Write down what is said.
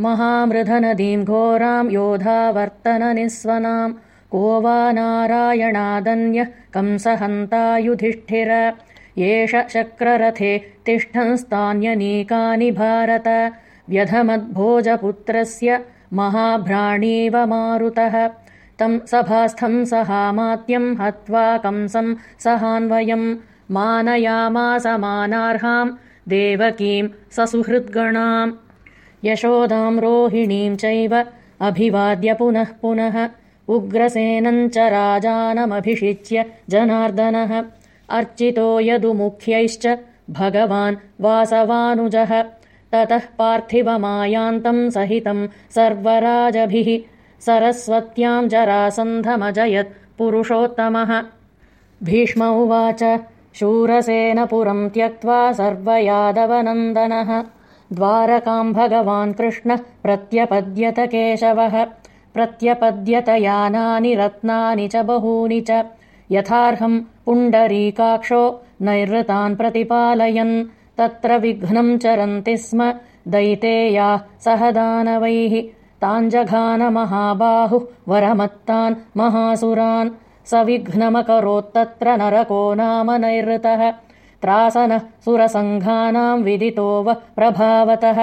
महामृधनदीम् घोराम् योधावर्तननिःस्वनाम् को वा नारायणादन्यः कंसहन्ता युधिष्ठिर एष शक्ररथे तिष्ठंस्तान्यनीकानि भारत। व्यधमद्भोजपुत्रस्य महाभ्राणीव मारुतः। तम् सभास्थम् सहामात्यम् हत्वा कंसम् सहान्वयम् मानयामासमानार्हाम् देवकीम् ससुहृद्गणाम् यशोदाम् रोहिणीम् चैव अभिवाद्य पुनः पुनः उग्रसेनम् च राजानमभिषिच्य जनार्दनः अर्चितो यदुमुख्यैश्च भगवान् वासवानुजः। ततः पार्थिवमायान्तम् सहितम् सर्वराजभिः सरस्वत्याम् जरासन्धमजयत् पुरुषोत्तमः। भीष्म उवाच शूरसेनपुरम् त्यक्त्वा सर्वयादवनन्दनः द्वारकाम् भगवान् कृष्णः प्रत्यपद्यत केशवः प्रत्यपद्यत यानानि रत्नानि च बहूनि च। यथार्हम् पुण्डरीकाक्षो नैरृतान् प्रतिपालयन्। तत्र विघ्नम् चरन्ति स्म दैतेयाः सह दानवैः। ताञ्जघानमहाबाहुः वरमत्तान् महासुरान्। स विघ्नमकरोत्तत्र नरको नाम नैरृतः त्रासनः सुरसङ्घानाम् विदितो वः प्रभावतः